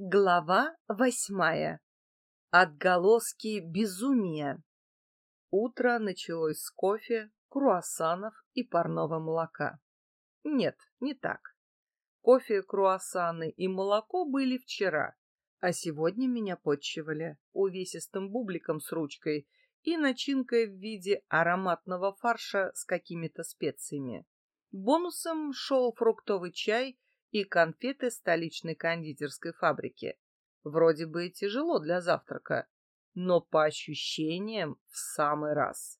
Глава восьмая. Отголоски безумия. Утро началось с кофе, круассанов и парного молока. Нет, не так. Кофе, круассаны и молоко были вчера, а сегодня меня подчивали увесистым бубликом с ручкой и начинкой в виде ароматного фарша с какими-то специями. Бонусом шел фруктовый чай и конфеты столичной кондитерской фабрики. Вроде бы тяжело для завтрака, но по ощущениям в самый раз.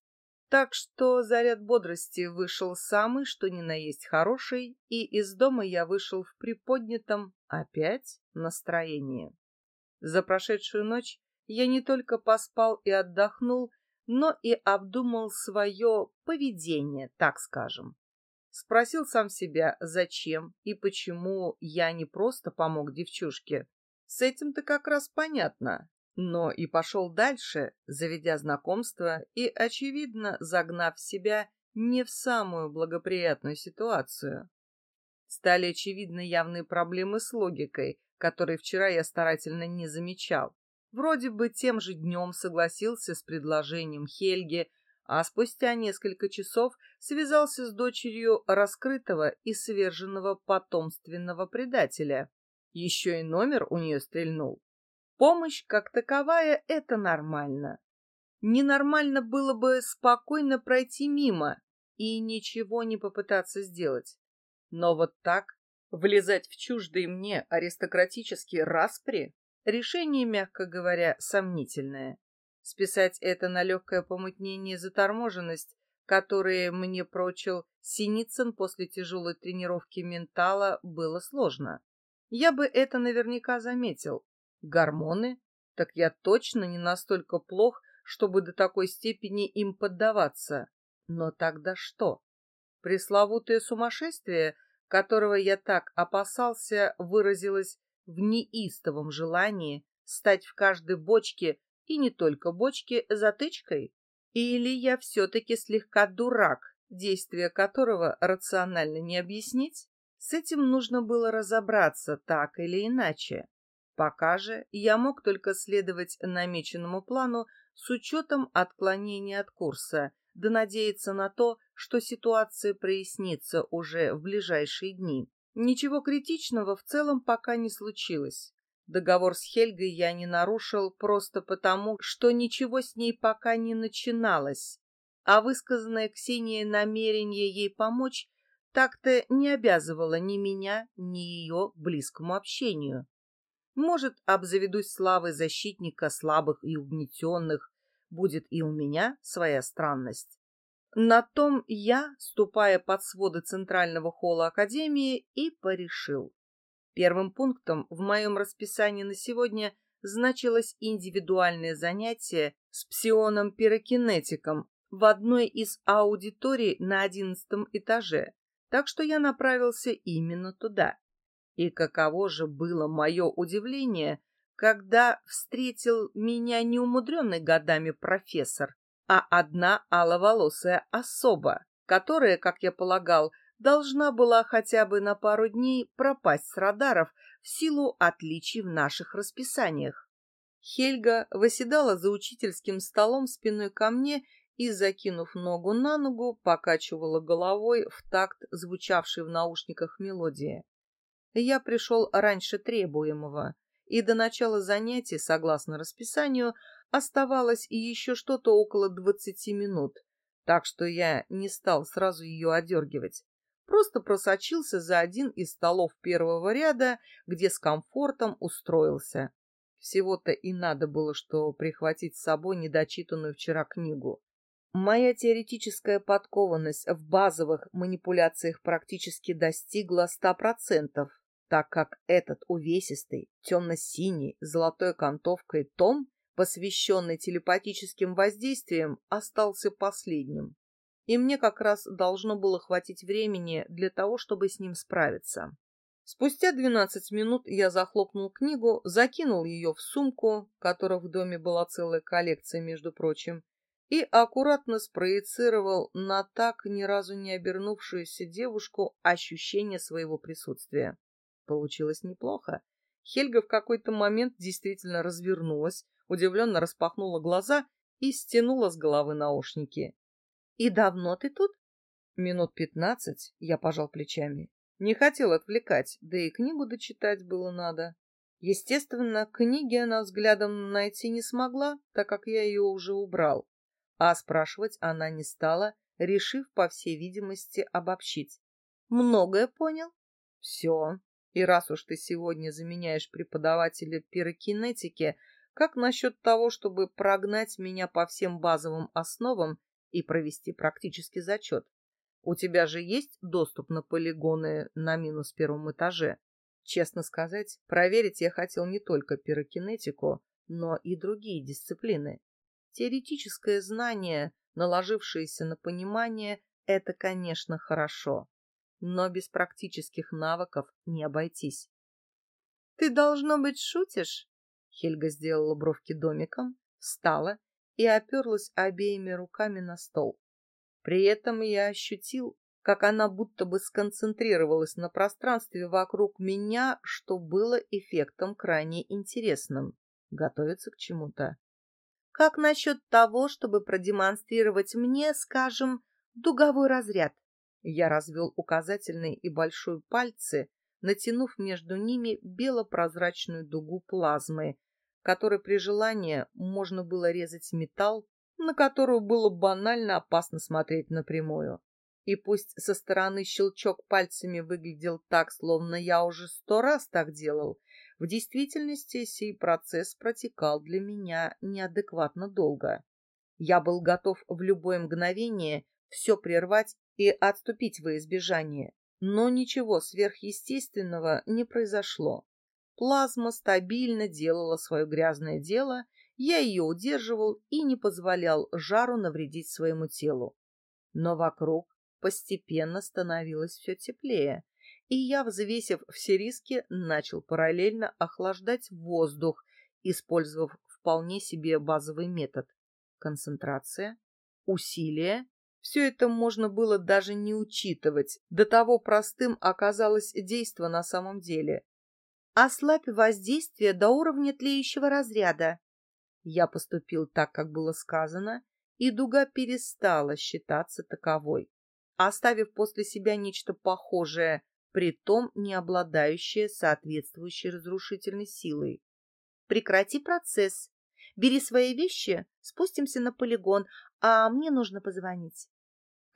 Так что заряд бодрости вышел самый, что ни на есть хороший, и из дома я вышел в приподнятом опять настроении. За прошедшую ночь я не только поспал и отдохнул, но и обдумал свое поведение, так скажем. Спросил сам себя, зачем и почему я не просто помог девчушке. С этим-то как раз понятно. Но и пошел дальше, заведя знакомство и, очевидно, загнав себя не в самую благоприятную ситуацию. Стали очевидны явные проблемы с логикой, которые вчера я старательно не замечал. Вроде бы тем же днем согласился с предложением Хельги а спустя несколько часов связался с дочерью раскрытого и сверженного потомственного предателя. Еще и номер у нее стрельнул. Помощь как таковая — это нормально. Ненормально было бы спокойно пройти мимо и ничего не попытаться сделать. Но вот так влезать в чуждые мне аристократические распри — решение, мягко говоря, сомнительное. Списать это на легкое помутнение и заторможенность, которые мне прочил Синицын после тяжелой тренировки ментала, было сложно. Я бы это наверняка заметил. Гормоны? Так я точно не настолько плох, чтобы до такой степени им поддаваться. Но тогда что? Пресловутое сумасшествие, которого я так опасался, выразилось в неистовом желании стать в каждой бочке и не только бочки, затычкой? Или я все-таки слегка дурак, действие которого рационально не объяснить? С этим нужно было разобраться так или иначе. Пока же я мог только следовать намеченному плану с учетом отклонения от курса, да надеяться на то, что ситуация прояснится уже в ближайшие дни. Ничего критичного в целом пока не случилось. Договор с Хельгой я не нарушил просто потому, что ничего с ней пока не начиналось, а высказанное Ксенией намерение ей помочь так-то не обязывало ни меня, ни ее близкому общению. Может, обзаведусь славой защитника слабых и угнетенных, будет и у меня своя странность. На том я, ступая под своды центрального холла Академии, и порешил. Первым пунктом в моем расписании на сегодня значилось индивидуальное занятие с псионом-пирокинетиком в одной из аудиторий на одиннадцатом этаже, так что я направился именно туда. И каково же было мое удивление, когда встретил меня не умудренный годами профессор, а одна аловолосая особа, которая, как я полагал, должна была хотя бы на пару дней пропасть с радаров в силу отличий в наших расписаниях. Хельга восседала за учительским столом спиной ко мне и, закинув ногу на ногу, покачивала головой в такт звучавшей в наушниках мелодии. Я пришел раньше требуемого, и до начала занятий, согласно расписанию, оставалось еще что-то около двадцати минут, так что я не стал сразу ее одергивать просто просочился за один из столов первого ряда, где с комфортом устроился. Всего-то и надо было, что прихватить с собой недочитанную вчера книгу. Моя теоретическая подкованность в базовых манипуляциях практически достигла ста процентов, так как этот увесистый, темно-синий, золотой окантовкой том, посвященный телепатическим воздействиям, остался последним и мне как раз должно было хватить времени для того, чтобы с ним справиться. Спустя двенадцать минут я захлопнул книгу, закинул ее в сумку, которая в доме была целая коллекция, между прочим, и аккуратно спроецировал на так ни разу не обернувшуюся девушку ощущение своего присутствия. Получилось неплохо. Хельга в какой-то момент действительно развернулась, удивленно распахнула глаза и стянула с головы наушники. «И давно ты тут?» «Минут пятнадцать», — я пожал плечами. Не хотел отвлекать, да и книгу дочитать было надо. Естественно, книги она взглядом найти не смогла, так как я ее уже убрал. А спрашивать она не стала, решив, по всей видимости, обобщить. «Многое понял?» «Все. И раз уж ты сегодня заменяешь преподавателя пирокинетики, как насчет того, чтобы прогнать меня по всем базовым основам и провести практический зачет? У тебя же есть доступ на полигоны на минус первом этаже? Честно сказать, проверить я хотел не только пирокинетику, но и другие дисциплины. Теоретическое знание, наложившееся на понимание, это, конечно, хорошо но без практических навыков не обойтись. «Ты, должно быть, шутишь?» Хельга сделала бровки домиком, встала и оперлась обеими руками на стол. При этом я ощутил, как она будто бы сконцентрировалась на пространстве вокруг меня, что было эффектом крайне интересным. Готовится к чему-то. Как насчет того, чтобы продемонстрировать мне, скажем, дуговой разряд? Я развел указательный и большой пальцы, натянув между ними белопрозрачную дугу плазмы, которой при желании можно было резать металл, на которую было банально опасно смотреть напрямую. И пусть со стороны щелчок пальцами выглядел так, словно я уже сто раз так делал, в действительности сей процесс протекал для меня неадекватно долго. Я был готов в любое мгновение все прервать и отступить во избежание. Но ничего сверхъестественного не произошло. Плазма стабильно делала свое грязное дело, я ее удерживал и не позволял жару навредить своему телу. Но вокруг постепенно становилось все теплее, и я, взвесив все риски, начал параллельно охлаждать воздух, использовав вполне себе базовый метод. Концентрация, усилие все это можно было даже не учитывать. До того простым оказалось действо на самом деле. Ослабь воздействие до уровня тлеющего разряда. Я поступил так, как было сказано, и дуга перестала считаться таковой, оставив после себя нечто похожее, притом не обладающее соответствующей разрушительной силой. Прекрати процесс. Бери свои вещи, спустимся на полигон, а мне нужно позвонить.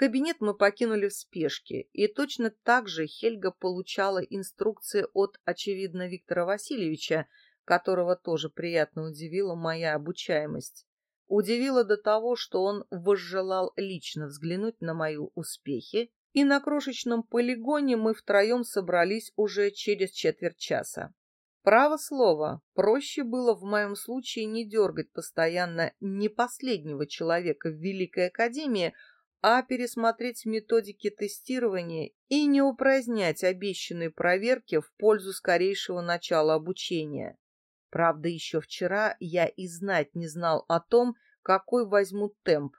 Кабинет мы покинули в спешке, и точно так же Хельга получала инструкции от, очевидно, Виктора Васильевича, которого тоже приятно удивила моя обучаемость. Удивила до того, что он возжелал лично взглянуть на мои успехи, и на крошечном полигоне мы втроем собрались уже через четверть часа. Право слово, проще было в моем случае не дергать постоянно не последнего человека в Великой Академии, а пересмотреть методики тестирования и не упразднять обещанные проверки в пользу скорейшего начала обучения. Правда, еще вчера я и знать не знал о том, какой возьму темп.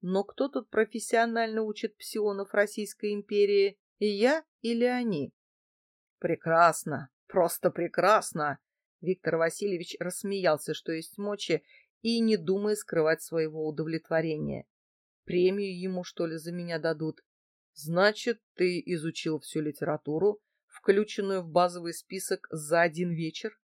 Но кто тут профессионально учит псионов Российской империи, я или они? Прекрасно, Просто прекрасно!» Виктор Васильевич рассмеялся, что есть мочи, и не думая скрывать своего удовлетворения. «Премию ему, что ли, за меня дадут?» «Значит, ты изучил всю литературу, включенную в базовый список за один вечер?»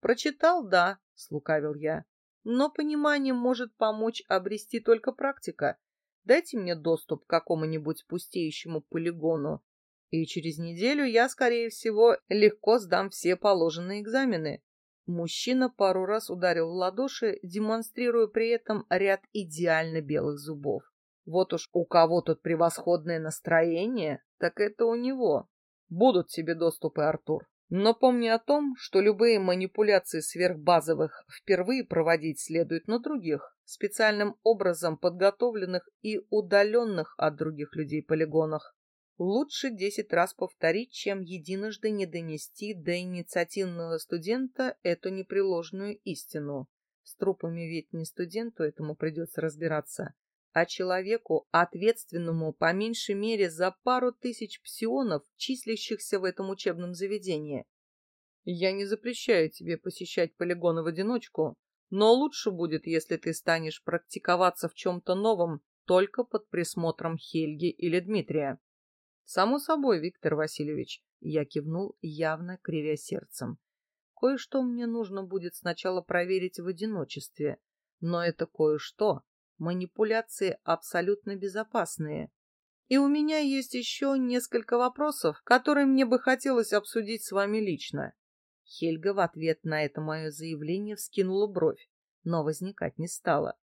«Прочитал, да», — слукавил я. «Но понимание может помочь обрести только практика. Дайте мне доступ к какому-нибудь пустеющему полигону, и через неделю я, скорее всего, легко сдам все положенные экзамены. Мужчина пару раз ударил в ладоши, демонстрируя при этом ряд идеально белых зубов. Вот уж у кого тут превосходное настроение, так это у него. Будут тебе доступы, Артур. Но помни о том, что любые манипуляции сверхбазовых впервые проводить следует на других, специальным образом подготовленных и удаленных от других людей полигонах. Лучше десять раз повторить, чем единожды не донести до инициативного студента эту непреложную истину. С трупами ведь не студенту этому придется разбираться, а человеку, ответственному по меньшей мере за пару тысяч псионов, числящихся в этом учебном заведении. Я не запрещаю тебе посещать полигоны в одиночку, но лучше будет, если ты станешь практиковаться в чем-то новом только под присмотром Хельги или Дмитрия. Само собой, Виктор Васильевич, я кивнул, явно кривя сердцем. Кое-что мне нужно будет сначала проверить в одиночестве, но это кое-что манипуляции абсолютно безопасные. И у меня есть еще несколько вопросов, которые мне бы хотелось обсудить с вами лично. Хельга в ответ на это мое заявление вскинула бровь, но возникать не стала.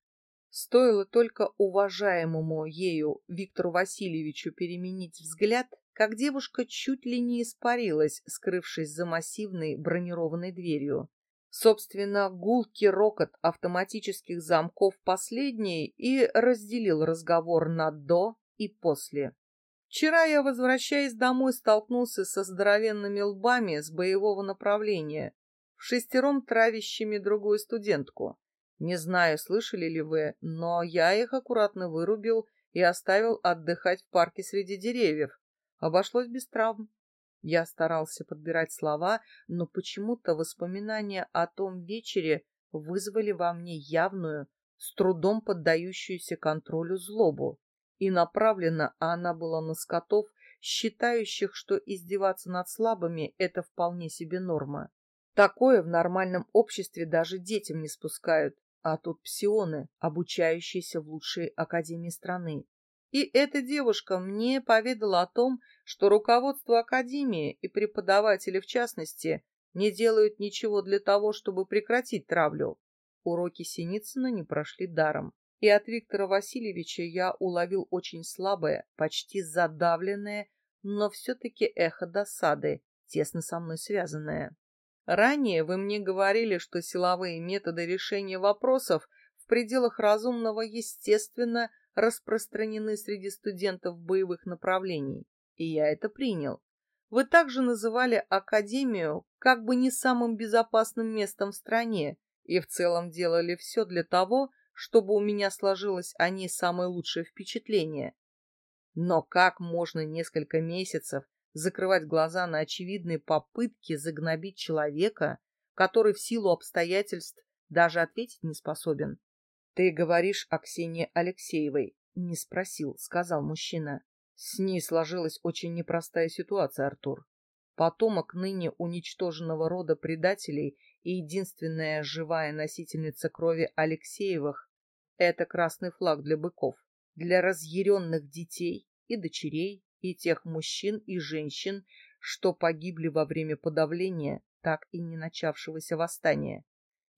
Стоило только уважаемому ею Виктору Васильевичу переменить взгляд, как девушка чуть ли не испарилась, скрывшись за массивной бронированной дверью. Собственно, гулкий рокот автоматических замков последний и разделил разговор на «до» и «после». Вчера я, возвращаясь домой, столкнулся со здоровенными лбами с боевого направления, в шестером травящими другую студентку. Не знаю, слышали ли вы, но я их аккуратно вырубил и оставил отдыхать в парке среди деревьев. Обошлось без травм. Я старался подбирать слова, но почему-то воспоминания о том вечере вызвали во мне явную, с трудом поддающуюся контролю злобу и направлена она была на скотов, считающих, что издеваться над слабыми – это вполне себе норма. Такое в нормальном обществе даже детям не спускают, а тут псионы, обучающиеся в лучшей академии страны. И эта девушка мне поведала о том, что руководство академии и преподаватели в частности не делают ничего для того, чтобы прекратить травлю. Уроки Синицына не прошли даром и от Виктора Васильевича я уловил очень слабое, почти задавленное, но все-таки эхо досады, тесно со мной связанное. Ранее вы мне говорили, что силовые методы решения вопросов в пределах разумного, естественно, распространены среди студентов боевых направлений, и я это принял. Вы также называли Академию как бы не самым безопасным местом в стране и в целом делали все для того, чтобы у меня сложилось о ней самое лучшее впечатление. Но как можно несколько месяцев закрывать глаза на очевидные попытки загнобить человека, который в силу обстоятельств даже ответить не способен? Ты говоришь о Ксении Алексеевой. Не спросил, сказал мужчина. С ней сложилась очень непростая ситуация, Артур. Потомок ныне уничтоженного рода предателей и единственная живая носительница крови Алексеевых это красный флаг для быков, для разъяренных детей и дочерей, и тех мужчин и женщин, что погибли во время подавления так и не начавшегося восстания.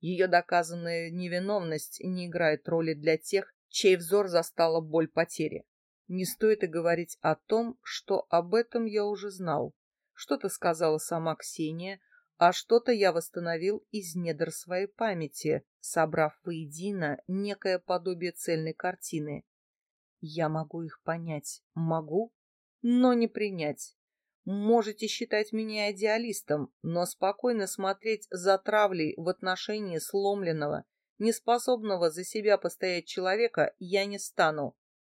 Ее доказанная невиновность не играет роли для тех, чей взор застала боль потери. Не стоит и говорить о том, что об этом я уже знал. Что-то сказала сама Ксения, а что-то я восстановил из недр своей памяти, собрав воедино некое подобие цельной картины. Я могу их понять, могу, но не принять. Можете считать меня идеалистом, но спокойно смотреть за травлей в отношении сломленного, неспособного за себя постоять человека я не стану.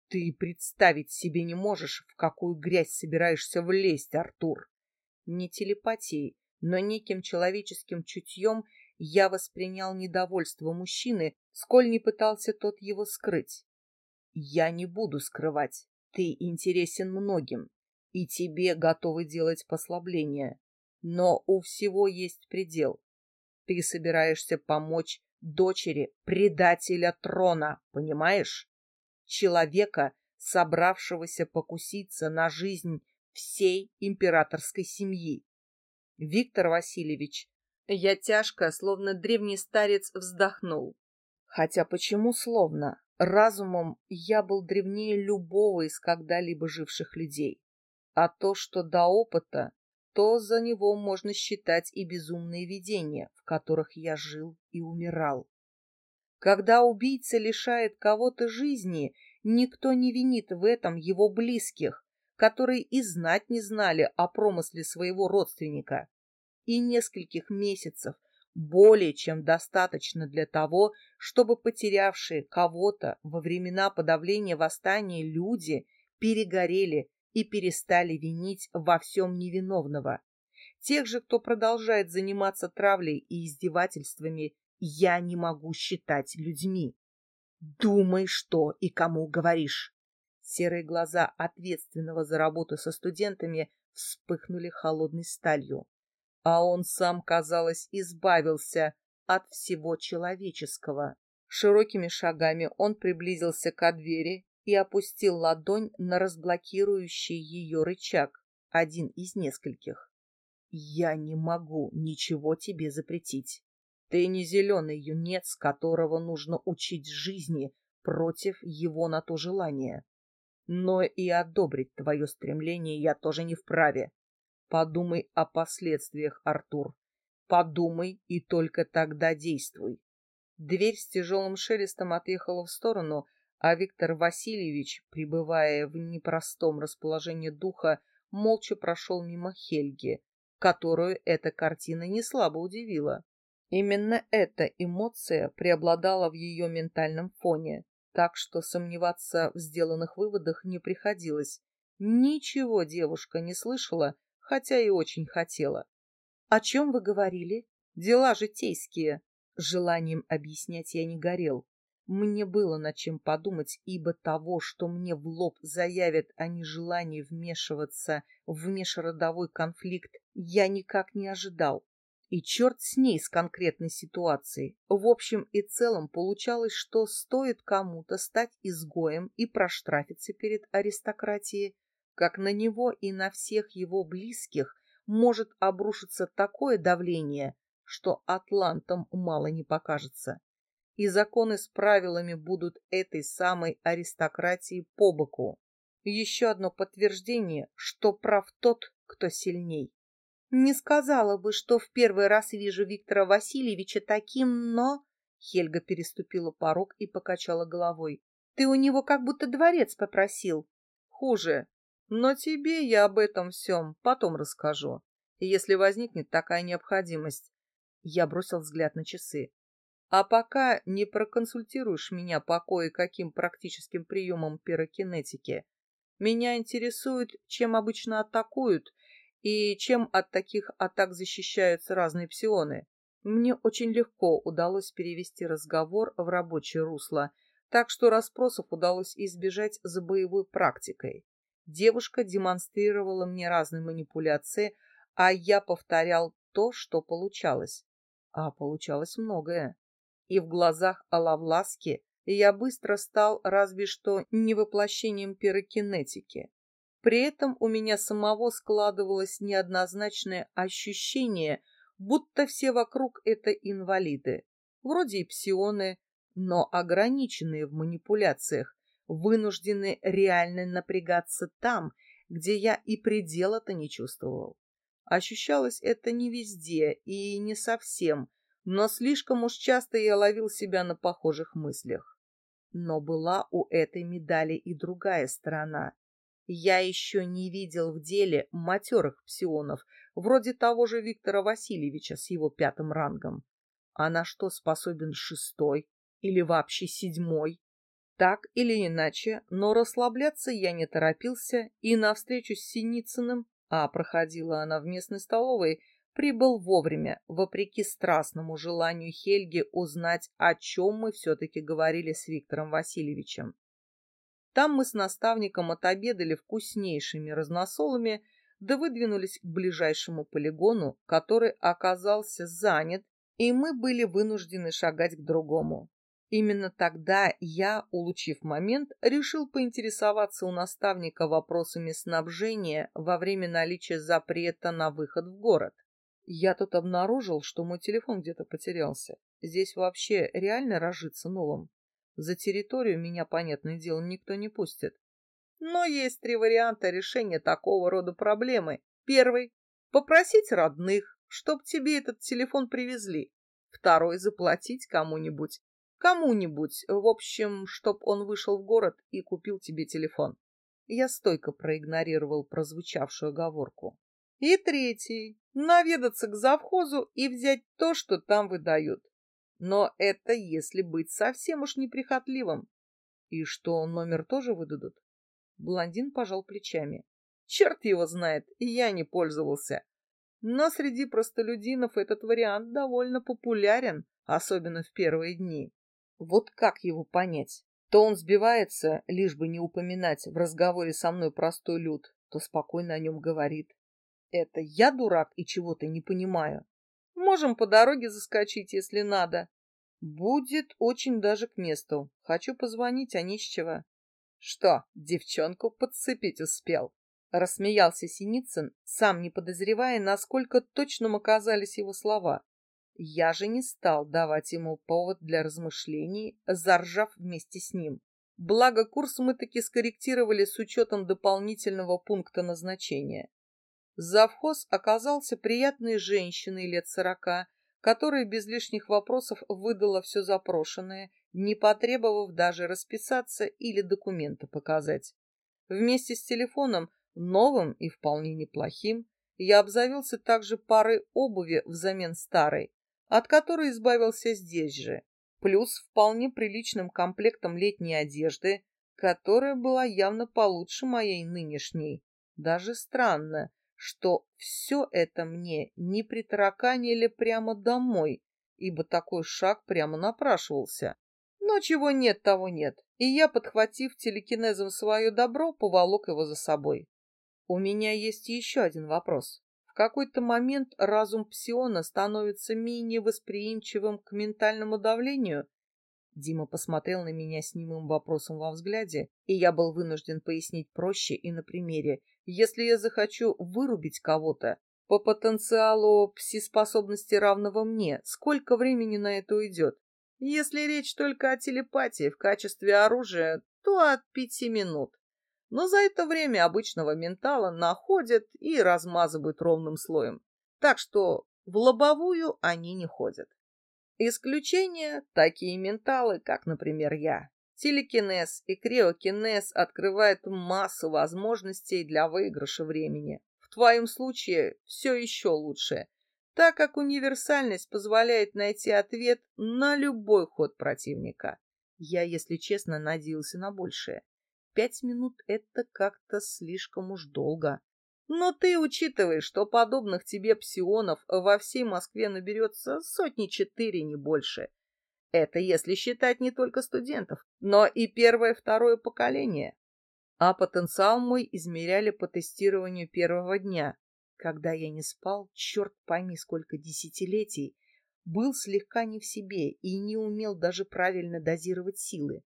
Ты представить себе не можешь, в какую грязь собираешься влезть, Артур. Не телепатией, но неким человеческим чутьем я воспринял недовольство мужчины, сколь не пытался тот его скрыть. Я не буду скрывать. Ты интересен многим, и тебе готовы делать послабления. Но у всего есть предел. Ты собираешься помочь дочери предателя трона, понимаешь? Человека, собравшегося покуситься на жизнь всей императорской семьи. Виктор Васильевич, я тяжко, словно древний старец, вздохнул. Хотя почему словно? Разумом я был древнее любого из когда-либо живших людей. А то, что до опыта, то за него можно считать и безумные видения, в которых я жил и умирал. Когда убийца лишает кого-то жизни, никто не винит в этом его близких, которые и знать не знали о промысле своего родственника. И нескольких месяцев более чем достаточно для того, чтобы потерявшие кого-то во времена подавления восстания люди перегорели и перестали винить во всем невиновного. тех же, кто продолжает заниматься травлей и издевательствами, я не могу считать людьми. Думай, что и кому говоришь. Серые глаза ответственного за работу со студентами вспыхнули холодной сталью. А он сам, казалось, избавился от всего человеческого. Широкими шагами он приблизился к двери и опустил ладонь на разблокирующий ее рычаг, один из нескольких. «Я не могу ничего тебе запретить. Ты не зеленый юнец, которого нужно учить жизни против его на то желания. Но и одобрить твое стремление я тоже не вправе. Подумай о последствиях, Артур. Подумай и только тогда действуй. Дверь с тяжелым шелестом отъехала в сторону, а Виктор Васильевич, пребывая в непростом расположении духа, молча прошел мимо Хельги, которую эта картина не слабо удивила. Именно эта эмоция преобладала в ее ментальном фоне, так что сомневаться в сделанных выводах не приходилось. Ничего девушка не слышала, хотя и очень хотела. «О чем вы говорили? Дела житейские». Желанием объяснять я не горел. Мне было над чем подумать, ибо того, что мне в лоб заявят о нежелании вмешиваться в межродовой конфликт, я никак не ожидал. И черт с ней, с конкретной ситуацией. В общем и целом получалось, что стоит кому-то стать изгоем и проштрафиться перед аристократией, как на него и на всех его близких может обрушиться такое давление, что атлантам мало не покажется. И законы с правилами будут этой самой аристократии по боку. Еще одно подтверждение, что прав тот, кто сильней. Не сказала бы, что в первый раз вижу Виктора Васильевича таким, но... Хельга переступила порог и покачала головой. Ты у него как будто дворец попросил. Хуже. Но тебе я об этом всем потом расскажу, если возникнет такая необходимость. Я бросил взгляд на часы. А пока не проконсультируешь меня по кое-каким практическим приемам пирокинетики. Меня интересует, чем обычно атакуют и чем от таких атак защищаются разные псионы. Мне очень легко удалось перевести разговор в рабочее русло, так что расспросов удалось избежать за боевой практикой. Девушка демонстрировала мне разные манипуляции, а я повторял то, что получалось. А получалось многое. И в глазах Алавласки я быстро стал разве что не воплощением пирокинетики. При этом у меня самого складывалось неоднозначное ощущение, будто все вокруг это инвалиды, вроде и псионы, но ограниченные в манипуляциях, вынуждены реально напрягаться там, где я и предела-то не чувствовал. Ощущалось это не везде и не совсем, но слишком уж часто я ловил себя на похожих мыслях. Но была у этой медали и другая сторона. Я еще не видел в деле матерых псионов, вроде того же Виктора Васильевича с его пятым рангом. А на что способен шестой или вообще седьмой? Так или иначе, но расслабляться я не торопился и на встречу с Синицыным, а проходила она в местной столовой, прибыл вовремя, вопреки страстному желанию Хельги узнать, о чем мы все-таки говорили с Виктором Васильевичем. Там мы с наставником отобедали вкуснейшими разносолами, да выдвинулись к ближайшему полигону, который оказался занят, и мы были вынуждены шагать к другому. Именно тогда я, улучив момент, решил поинтересоваться у наставника вопросами снабжения во время наличия запрета на выход в город. Я тут обнаружил, что мой телефон где-то потерялся. Здесь вообще реально разжиться новым. За территорию меня, понятное дело, никто не пустит. Но есть три варианта решения такого рода проблемы. Первый — попросить родных, чтоб тебе этот телефон привезли. Второй — заплатить кому-нибудь. Кому-нибудь, в общем, чтоб он вышел в город и купил тебе телефон. Я стойко проигнорировал прозвучавшую оговорку. И третий — наведаться к завхозу и взять то, что там выдают. Но это если быть совсем уж неприхотливым. И что, номер тоже выдадут? Блондин пожал плечами. Черт его знает, и я не пользовался. Но среди простолюдинов этот вариант довольно популярен, особенно в первые дни. Вот как его понять? То он сбивается, лишь бы не упоминать в разговоре со мной простой люд, то спокойно о нем говорит. Это я дурак и чего-то не понимаю. Можем по дороге заскочить, если надо. Будет очень даже к месту. Хочу позвонить, а чего. Что, девчонку подцепить успел? Рассмеялся Синицын, сам не подозревая, насколько точным оказались его слова. Я же не стал давать ему повод для размышлений, заржав вместе с ним. Благо, курс мы таки скорректировали с учетом дополнительного пункта назначения. Завхоз оказался приятной женщиной лет сорока, которая без лишних вопросов выдала все запрошенное, не потребовав даже расписаться или документы показать. Вместе с телефоном новым и вполне неплохим, я обзавелся также парой обуви взамен старой, от которой избавился здесь же, плюс вполне приличным комплектом летней одежды, которая была явно получше моей нынешней. Даже странно, что все это мне не притараканили прямо домой, ибо такой шаг прямо напрашивался. Но чего нет, того нет, и я, подхватив телекинезом свое добро, поволок его за собой. У меня есть еще один вопрос. В какой-то момент разум псиона становится менее восприимчивым к ментальному давлению? Дима посмотрел на меня с немым вопросом во взгляде, и я был вынужден пояснить проще и на примере. Если я захочу вырубить кого-то по потенциалу пси-способности равного мне, сколько времени на это уйдет? Если речь только о телепатии в качестве оружия, то от пяти минут но за это время обычного ментала находят и размазывают ровным слоем. Так что в лобовую они не ходят. Исключение – такие менталы, как, например, я. Телекинез и криокинез открывают массу возможностей для выигрыша времени. В твоем случае все еще лучше, так как универсальность позволяет найти ответ на любой ход противника. Я, если честно, надеялся на большее. Пять минут — это как-то слишком уж долго. Но ты учитывай, что подобных тебе псионов во всей Москве наберется сотни четыре, не больше. Это если считать не только студентов, но и первое второе поколение. А потенциал мой измеряли по тестированию первого дня, когда я не спал, черт пойми сколько десятилетий, был слегка не в себе и не умел даже правильно дозировать силы.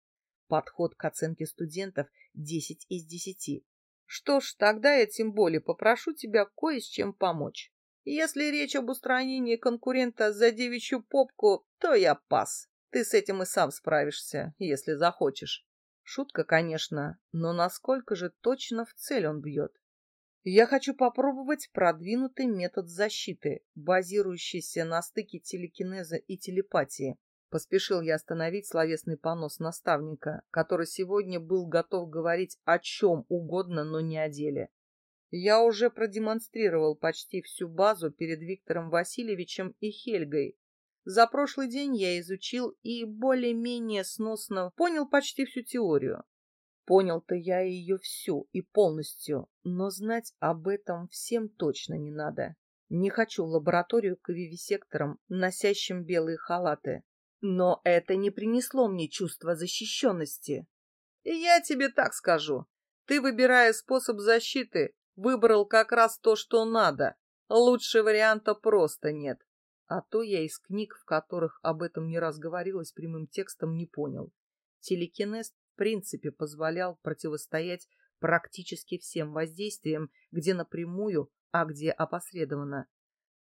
Подход к оценке студентов 10 из 10. Что ж, тогда я тем более попрошу тебя кое с чем помочь. Если речь об устранении конкурента за девичью попку, то я пас. Ты с этим и сам справишься, если захочешь. Шутка, конечно, но насколько же точно в цель он бьет? Я хочу попробовать продвинутый метод защиты, базирующийся на стыке телекинеза и телепатии. Поспешил я остановить словесный понос наставника, который сегодня был готов говорить о чем угодно, но не о деле. Я уже продемонстрировал почти всю базу перед Виктором Васильевичем и Хельгой. За прошлый день я изучил и более-менее сносно понял почти всю теорию. Понял-то я ее всю и полностью, но знать об этом всем точно не надо. Не хочу в лабораторию к вивисекторам, носящим белые халаты. Но это не принесло мне чувства защищенности. И я тебе так скажу. Ты, выбирая способ защиты, выбрал как раз то, что надо. Лучше варианта просто нет. А то я из книг, в которых об этом не раз говорилось прямым текстом, не понял. Телекинез в принципе позволял противостоять практически всем воздействиям, где напрямую, а где опосредованно.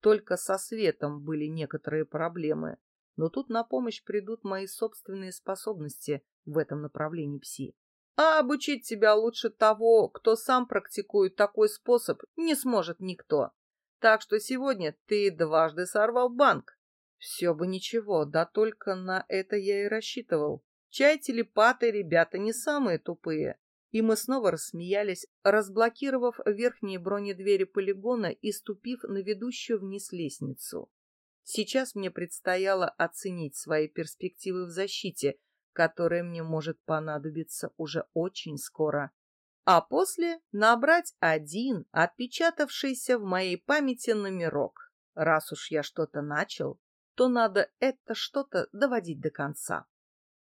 Только со светом были некоторые проблемы но тут на помощь придут мои собственные способности в этом направлении пси. А обучить тебя лучше того, кто сам практикует такой способ, не сможет никто. Так что сегодня ты дважды сорвал банк. Все бы ничего, да только на это я и рассчитывал. Чай телепаты ребята не самые тупые. И мы снова рассмеялись, разблокировав верхние бронедвери полигона и ступив на ведущую вниз лестницу. Сейчас мне предстояло оценить свои перспективы в защите, которая мне может понадобиться уже очень скоро. а после набрать один отпечатавшийся в моей памяти номерок. Раз уж я что-то начал, то надо это что-то доводить до конца.